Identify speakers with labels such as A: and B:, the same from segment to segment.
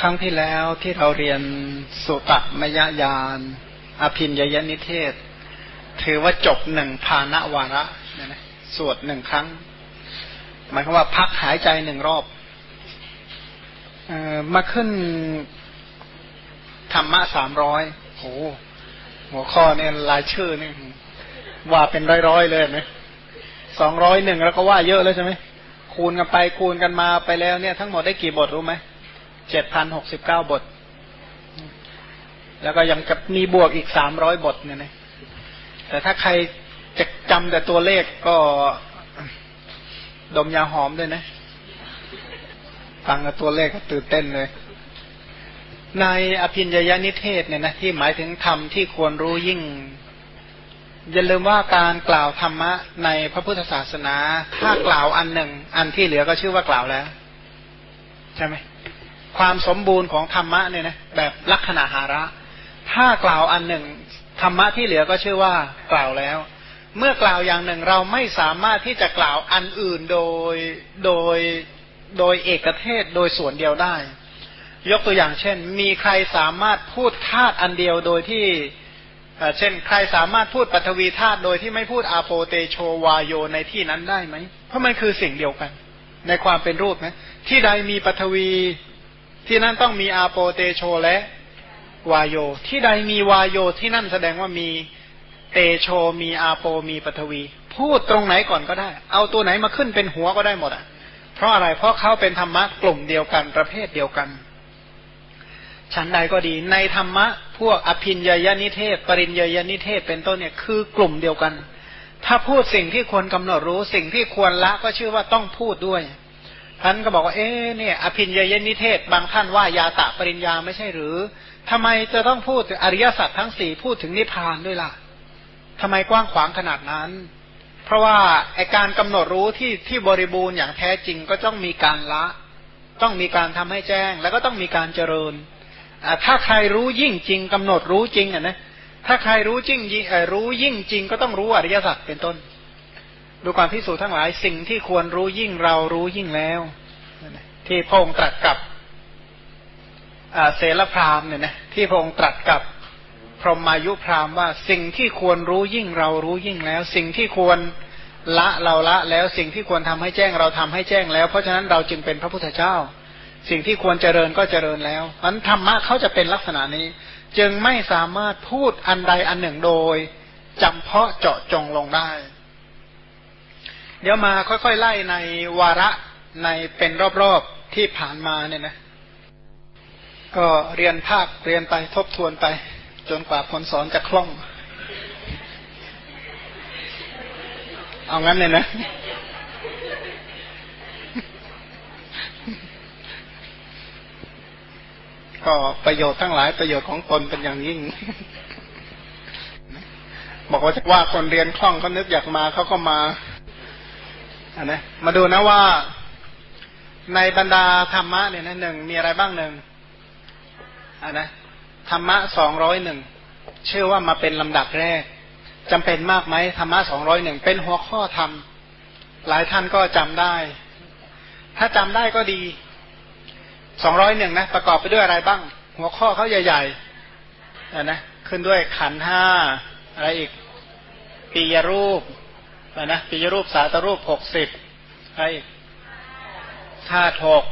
A: ครั้งที่แล้วที่เราเรียนสุตมยญาณอภินยยนิเทศ ถือว่าจบหนึ่งภาณวาระนะสวดหนึ่งครั้ง หมายความว่าพักหายใจหนึ่งรอบออมาขึ้นธรรมะสามร้อยโหหัวข้อเนี่ยลายชื่อนี่ว่าเป็นร้อยๆเลยไหมสองร้อยหนึ่งแล้วก็ว่าเยอะแล้วใช่ไหมคูณกันไปคูณกันมาไปแล้วเนี่ย ทั้งหมดได้กี่บทรู้ไหม เจ็ดพันหกสิบเก้าบท แล้วก็ยังกับมีบวกอีกสามร้อยบทเนี่ยนะแต่ถ้าใครจะจำแต่ตัวเลขก็ดมยาหอมด้วยนะฟังกับตัวเลขก็ตื่นเต้นเลย ในอภินญญานิเทศเนี่ยนะที่หมายถึงธรรมที่ควรรู้ยิ่ง อย่าลืมว่าการกล่าวธรรมะในพระพุทธศาสนา ถ้ากล่าวอันหนึ่ง อันที่เหลือก็ชื่อว่ากล่าวแล้ว ใช่ไหม ความสมบูรณ์ของธรรมะเนี่ยนะแบบลักษณะหาระ ถ้ากล่าวอันหนึ่งธรรมะที่เหลือก็ชื่อว่ากล่าวแล้ว เมื่อกล่าวอย่างหนึ่งเราไม่สามารถที่จะกล่าวอันอื่นโดยโดยโดยเอกเทศโดยส่วนเดียวได้ ยกตัวอย่างเช่น มีใครสามารถพูดธาตุอันเดียวโดยที่เช่น ใครสามารถพูดปัทวีธาตุโดยที่ไม่พูดอาโปเตโชวาโยในที่นั้นได้ไหม เพราะมันคือสิ่งเดียวกัน ในความเป็นรูปนะที่ใดมีปัทวี ที่นั่นต้องมีอาโปเตโชและวายโย ที่ใดมีวายโยที่นั่นแสดงว่ามีเตโชมีอาโปมีปฐวี พูดตรงไหนก่อนก็ได้ เอาตัวไหนมาขึ้นเป็นหัวก็ได้หมดอะ เพราะอะไรเพราะเขาเป็นธรรมะกลุ่มเดียวกันประเภทเดียวกันชั้นใดก็ดี ในธรรมะ พวกอภินญยนิเทศ ปริญญยนิเทศเป็นต้นเนี่ยคือกลุ่มเดียวกัน ถ้าพูดสิ่งที่ควรกำหนดรู้สิ่งที่ควรละก็ชื่อว่าต้องพูดด้วย ท่านก็บอกว่าเอ๊เนี่ยอภินญยนิเทศ บางท่านว่ายาตะปริญญาไม่ใช่หรือทำไมจะต้องพูดถึงอริยสัจทั้งสี่พูดถึงนิพพานด้วยล่ะทำไมกว้างขวางขนาดนั้น เพราะว่าไอการกำหนดรู้ที่ที่บริบูรณ์อย่างแท้จริงก็ต้องมีการละ ต้องมีการทำให้แจ้ง แล้วก็ต้องมีการเจริญถ้าใครรู้ยิ่งจริงกำหนดรู้จริงอะนะถ้าใครรู้จริงรู้ยิ่งจริงก็ต้องรู้อริยสัจเป็นต้น ดูความพิสูจน์ทั้งหลายสิ่งที่ควรรู้ยิ่งเรารู้ยิ่งแล้ว ที่พระองค์ตรัสกับเสลพรามเนี่ยนะที่พระองค์ตรัสกับพรหมายุพรามว่าสิ่งที่ควรรู้ยิ่งเรารู้ยิ่งแล้ว สิ่งที่ควรละเราละแล้วสิ่งที่ควรทำให้แจ้งเราทำให้แจ้งแล้ว เพราะฉะนั้นเราจึงเป็นพระพุทธเจ้า สิ่งที่ควรเจริญก็เจริญแล้วมันธรรมะเขาจะเป็นลักษณะนี้ จึงไม่สามารถพูดอันใดอันหนึ่งโดยจำเพาะเจาะจงลงได้ เดี๋ยวมาค่อยๆไล่ในวาระในเป็นรอบๆที่ผ่านมาเนี่ยนะ ก็เรียนภาคเรียนไปทบทวนไป จนกว่าคนสอนจะคล่อง เอางั้นเลยนะ ก็ประโยชน์ทั้งหลายประโยชน์ของตนเป็นอย่างยิ่งบอกว่าจะว่าคนเรียนคล่องเขานึกอยากมาเขาก็มา นนะมาดูนะว่าในบรรดาธรรมะเนี่ยนะหนึ่งมีอะไรบ้างหนึ่งอันนะธรรมะสองร้อยหนึ่งเชื่อว่ามาเป็นลำดับแรกจำเป็นมากไหมธรรมะสองร้อยหนึ่งเป็นหัวข้อธรรม หลายท่านก็จำได้ ถ้าจำได้ก็ดีสองร้อยหนึ่งนะประกอบไปด้วยอะไรบ้าง หัวข้อเขาใหญ่ๆอันนะขึ้นด้วยขันห้าอะไรอีกปียรูป นะปิยรูปสาตรูปหกสิบไอ้ธาตุหก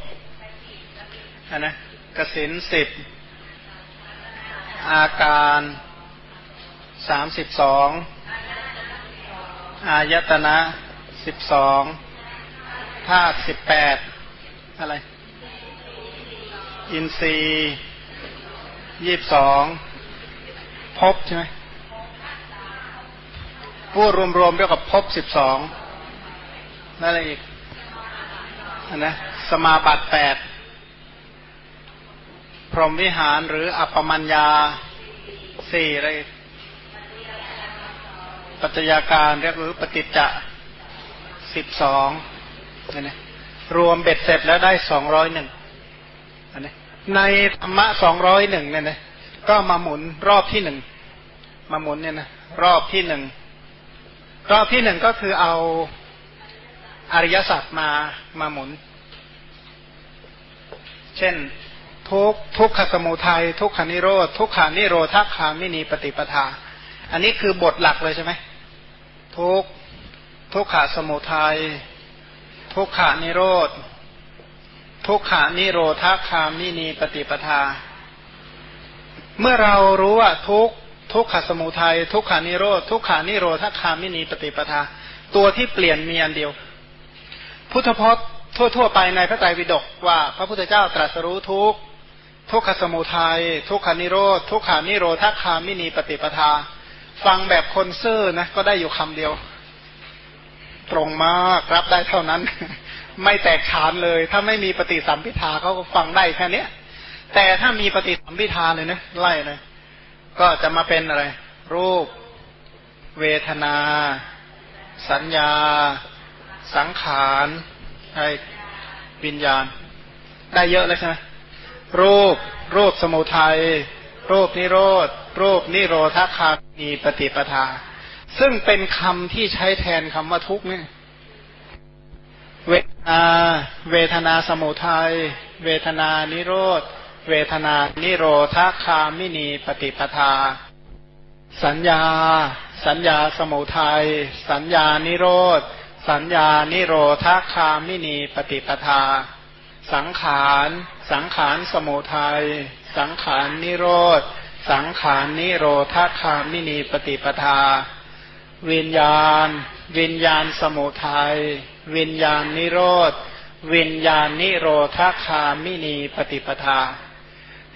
A: อันนะกสินสิบอาการสามสิบสองอายตนะสิบสองธาตุสิบแปดอะไร อินทรีย์ยี่สิบสองพบใช่ไหม พูดรวมๆเรียกว่าพบสิบสองนั่นอะไรอีกนะสมาบัติแปดพรหมวิหารหรืออัปปมัญญาสี่อะไรปัจจัยาการเรียกหรือปฏิจจะสิบสองนี่นะรวมเบ็ดเสร็จแล้วได้สองร้อยหนึ่งอันนะในธรรมะสองร้อยหนึ่งเนี่ยนะก็มาหมุนรอบที่หนึ่งมาหมุนเนี่ยนะรอบที่หนึ่ง รอบที่หนึ่งก็คือเอาอริยสัจมามาหมุน เช่น ทุกทุกขสมุทัยทุกขานิโรธทุกขานิโรธาคามินีปฏิปทา อันนี้คือบทหลักเลยใช่ไหมทุกทุกขาสมุทัยทุกขานิโรธทุกขานิโรธาคามินีปฏิปทา เมื่อเรารู้ว่าทุก ทุกขสมุทัยทุกขานิโรธทุกขานิโรธคามินีปฏิปทา ตัวที่เปลี่ยนมีอันเดียว พุทธพจน์ทั่ว ๆ ไปในพระไตรปิฎกว่าพระพุทธเจ้าตรัสรู้ทุกทุกขสมุทัยทุกขานิโรธทุกขานิโรธคามินีปฏิปทา ฟังแบบคนซื่อนะก็ได้อยู่คำเดียว ตรงมากรับได้เท่านั้น ไม่แตกฉานเลย ถ้าไม่มีปฏิสัมพิทาเขาก็ฟังได้แค่นี้แต่ถ้ามีปฏิสัมพิทาเลยนะไล่เลย ก็จะมาเป็นอะไร รูป เวทนา สัญญา สังขารไอ้วิญญาณ ได้เยอะเลยใช่ไหมรูป รูปสมุทัย รูปนิโรธ รูปนิโรธคามีปฏิปทา ซึ่งเป็นคำที่ใช้แทนคำว่าทุกข์เนี่ยเวทนา เวทนาสมุทัย เวทนานิโรธ เวทนา นิโรธาคามินีปฏิปทา สัญญา สัญญาสมุทัย สัญญานิโรธ สัญญานิโรธาคามินีปฏิปทา สังขาร สังขารสมุทัย สังขารนิโรธ สังขารนิโรธาคามินีปฏิปทา วิญญาณ วิญญาณสมุทัย วิญญาณนิโรธวิญญาณนิโรธคามินีปฏิปทา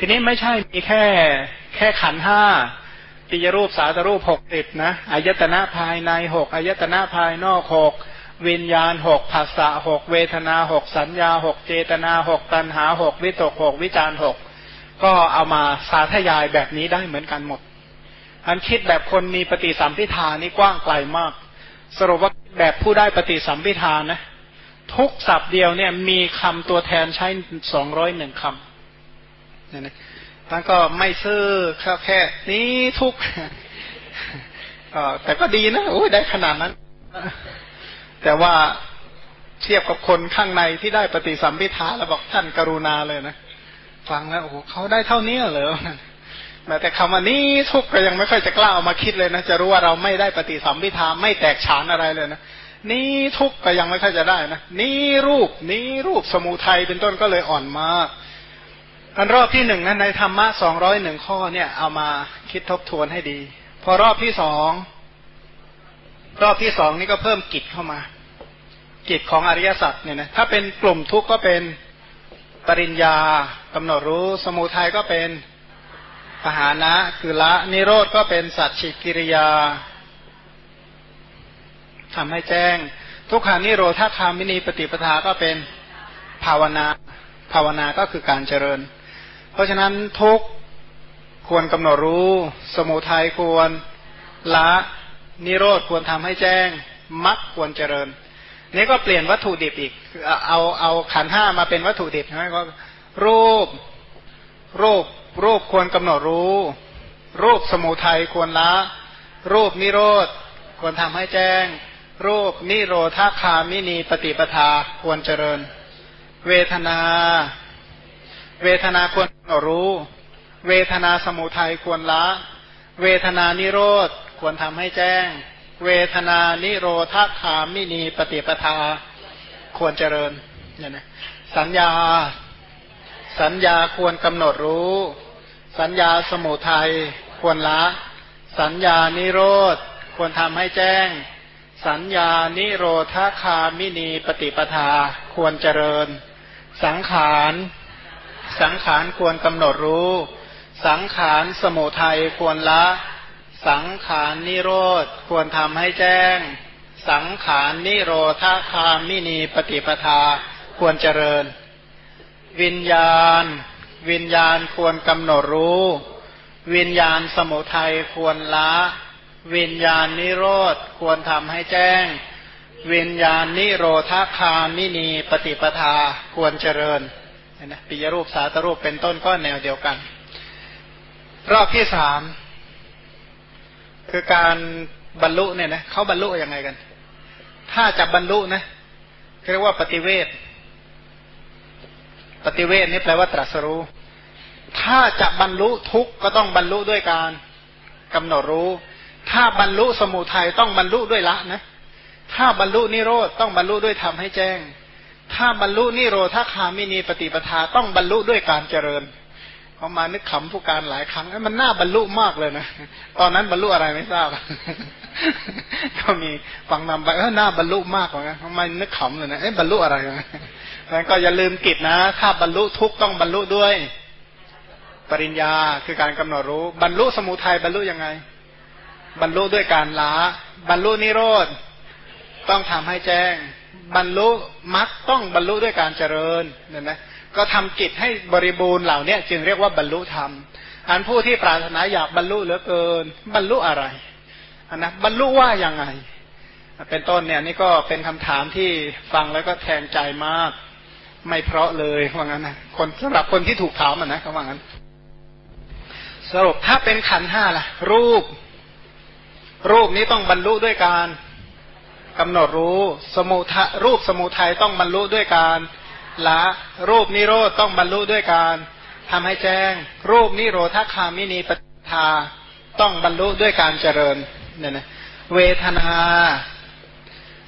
A: ทีนี้ไม่ใช่มีแค่ แค่ขันห้าปิยรูปสาตรูปหกสิบนะอายตนะภายในหกอายตนะภายนอกหกวิญญาณหกภาษาหกเวทนาหกสัญญาหกเจตนาหกตัณหาหกวิตกหกวิจารหกก็เอามาสาธยายแบบนี้ได้เหมือนกันหมด อันคิดแบบคนมีปฏิสัมพิธานี่กว้างไกลมาก สรุปว่าแบบผู้ได้ปฏิสัมพิธานะ ทุกศัพท์เดียวเนี่ยมีคำตัวแทนใช้สองร้อยหนึ่งคำ เนี่ยนะท่านก็ไม่ซื้อแค่แค่นี้ทุกแต่ก็ดีนะโอ้ยได้ขนาดนั้น แต่ว่าเทียบกับคนข้างในที่ได้ปฏิสัมพิทาแล้วบอกท่านกรุณาเลยนะฟังแล้วโอ้โหเขาได้เท่านี้เหรอแม้แต่คำว่านี้ทุกก็ยังไม่ค่อยจะกล้าเอามาคิดเลยนะจะรู้ว่าเราไม่ได้ปฏิสัมพิทาไม่แตกฉานอะไรเลยนะนี้ทุกก็ยังไม่ค่อยจะได้นะนี้รูปนี้รูปสมุทัยเป็นต้นก็เลยอ่อนมาก อันรอบที่หนึ่งนั้นในธรรมะสองร้อยหนึ่งข้อเนี่ย เอามาคิดทบทวนให้ดี พอรอบที่สองรอบที่สองนี่ก็เพิ่มกิจเข้ามา กิจของอริยสัจเนี่ยนะถ้าเป็นกลุ่มทุกข์ก็เป็นปริญญากำหนดรู้ สมุทัยก็เป็นปหานะคือละ นิโรธก็เป็นสัจฉิกิริยาทำให้แจ้ง ทุกขานิโรธาคามินีปฏิปทาก็เป็นภาวนา ภาวนาก็คือการเจริญ ราะฉะนั้นทุกควรกำหนดรู้ สมุทัยควรละนิโรธควรทำให้แจ้งมักควรเจริญ นี่ก็เปลี่ยนวัตถุดิบอีก เอาเอาขันห้ามาเป็นวัตถุดิบใช่ไหมก็รูปรูปรูปควรกำหนดรู้ รูปสมุทัยควรละ รูปนิโรธควรทำให้แจ้ง รูปนิโรธาคามินีปฏิปทาควรเจริญ เวทนา เวทนาควรรู้ เวทนาสมุทัยควรละ เวทนานิโรธควรทำให้แจ้ง เวทนานิโรธาคามินีปฏิปทาควรเจริญเนี่ยนะสัญญา สัญญาควรกำหนดรู้ สัญญาสมุทัยควรละ สัญญานิโรธควรทำให้แจ้ง สัญญานิโรธาคามินีปฏิปทาควรเจริญ สังขาร สังขารควรกำหนดรู้ สังขารสมุทัยควรละ สังขารนิโรธควรทำให้แจ้ง สังขารนิโรธาคามินีปฏิปทาควรเจริญ วิญญาณ วิญญาณควรกำหนดรู้ วิญญาณสมุทัยควรละ วิญญาณนิโรธควรทำให้แจ้งวิญญาณนิโรธาคามินีปฏิปทาควรเจริญ นะปิยรูปสาตรูปเป็นต้นก็แนวเดียวกัน รอบที่สามคือการบรรลุเนี่ยนะเขาบรรลุยังไงกัน ถ้าจะบรรลุนะเรียกว่าปฏิเวทปฏิเวทนี่แปลว่าตรัสรู้ ถ้าจะบรรลุทุกก็ต้องบรรลุด้วยการกำหนดรู้ ถ้าบรรลุสมุทัยต้องบรรลุด้วยละนะ ถ้าบรรลุนิโรธต้องบรรลุด้วยทำให้แจ้ง ถ้าบรรลุนิโรธาคามินีปฏิปทาต้องบรรลุด้วยการเจริญเขามานึกขำผู้การหลายครั้งมันน่าบรรลุมากเลยนะตอนนั้นบรรลุอะไรไม่ทราบ ก็มีฟังนำไปเออน่าบรรลุมากเลยนะทำไมนึกขำเลยนะเอ๊ะบรรลุอะไรนะงั้นก็อย่าลืมกิจนะ ถ้าบรรลุทุกต้องบรรลุด้วย ปริญญาคือการกำหนดรู้ บรรลุสมุทัยบรรลุยังไง บรรลุด้วยการละบรรลุนิโรธต้องทำให้แจ้ง บรรลุมรรคต้องบรรลุด้วยการเจริญเนี่ยนะก็ทำกิจให้บริบูรณ์เหล่านี้จึงเรียกว่าบรรลุธรรม อันผู้ที่ปรารถนาอยากบรรลุเหลือเกิน บรรลุอะไรอันนะบรรลุว่าอย่างไง เป็นต้นเนี่ยนี่ก็เป็นคำถามที่ฟังแล้วก็แทงใจมาก ไม่เพราะเลยว่างั้นนะคนสำหรับคนที่ถูกถามอะนะเขาว่างั้น สรุปถ้าเป็นขันห้าล่ะ รูป รูปนี้ต้องบรรลุด้วยการ กำหนดรู้ สมุทะรูปสมุทัยต้องบรรลุด้วยการละรูปนิโรธต้องบรรลุด้วยการทำให้แจ้ง รูปนิโรธคามินีปทาต้องบรรลุด้วยการเจริญเนี่ยนะเวทนา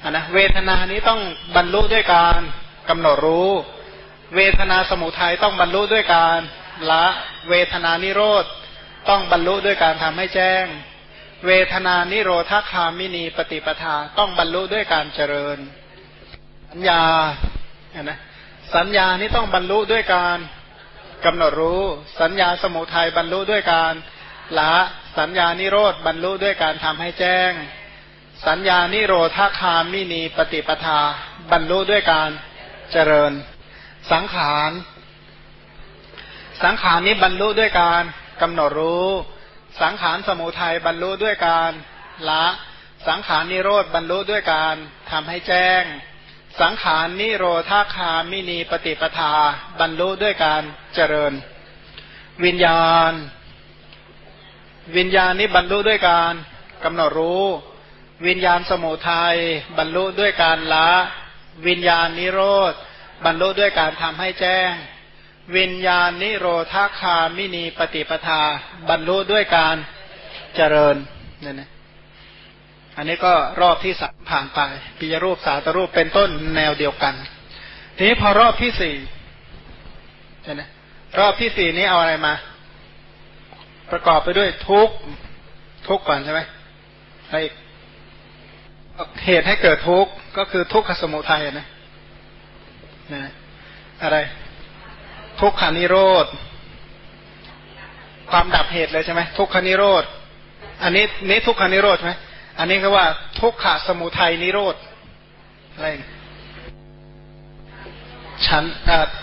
A: อะนะเวทนานี้ต้องบรรลุด้วยการกำหนดรู้ เวทนาสมุทัยต้องบรรลุด้วยการละเวทนานิโรธต้องบรรลุด้วยการทำให้แจ้ง เวทนานิโรธคามินีปฏิปทาต้องบรรลุด้วยการเจริญ สัญญานะสัญญานี้ต้องบรรลุด้วยการกำหนดรู้ สัญญาสมุทัยบรรลุด้วยการละสัญญานิโรธบรรลุด้วยการทำให้แจ้ง สัญญานิโรธาคามินีปฏิปทา บรรลุด้วยการเจริญ สังขาร สังขารนี้บรรลุด้วยการกำหนดรู้ สังขารสมุทัยบรรลุด้วยการละสังขารนิโรธบรรลุด้วยการทำให้แจ้ง สังขารนิโรธาคามินีปฏิปทา บรรลุด้วยการเจริญ วิญญาณ วิญญาณนี้บรรลุด้วยการกำหนดรู้ วิญญาณสมุทัยบรรลุด้วยการละ วิญญาณนิโรธบรรลุด้วยการทำให้แจ้ง วิญญาณนิโรธาคามินีปฏิปทา บรรลุด้วยการเจริญเนี่ยนะอันนี้ก็รอบที่สามผ่านไปปิยรูปสาตรูปเป็นต้นแนวเดียวกัน ทีนี้พอรอบที่สี่ใช่ไหมรอบที่สี่นี้เอาอะไรมา ประกอบไปด้วยทุกทุกก่อนใช่ไหมอะไรเหตุให้เกิดทุกข์ก็คือทุกขสมุทัยนะนะ อะไร ทุกขานิโรธ ความดับเหตุเลยใช่ไหมทุกขานิโรธ อันนี้นี้ทุกขานิโรธไหมอันนี้ก็ว่า ทุกขะสมุทัยนิโรธอะไรฉัน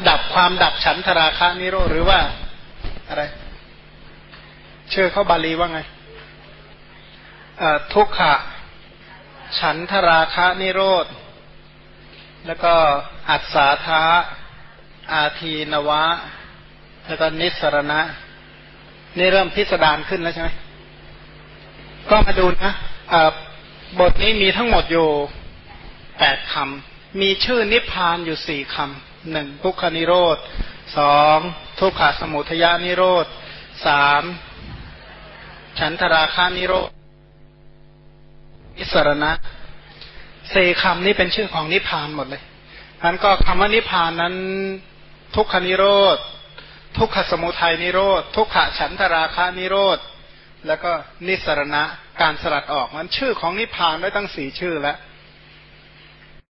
A: ดับความดับฉันทราคะนิโรธหรือว่าอะไร เชื่อเขาบาลีว่าไงทุกขะฉันทราคะนิโรธ แล้วก็อัศาธา อาทีนวะ แล้วก็นิสรณะ นี่เริ่มพิสดารขึ้นแล้วใช่ไหมก็มาดูนะบทนี้มีทั้งหมดอยู่แปดคำ มีชื่อนิพพานอยู่สี่คำหนึ่งทุกขนิโรธสองทุกขสมุทยานิโรธสามฉันทราคานิโรธอิสรณะสี่คำนี้เป็นชื่อของนิพพานหมดเลยนั้นก็คำว่านิพพานนั้น ทุกขนิโรธ ทุกขสมุทัยนิโรธ ทุกขฉันทราคานิโรธ แล้วก็นิสรณะการสลัดออกมันชื่อของนิพพานได้ตั้งสี่ชื่อแล้ว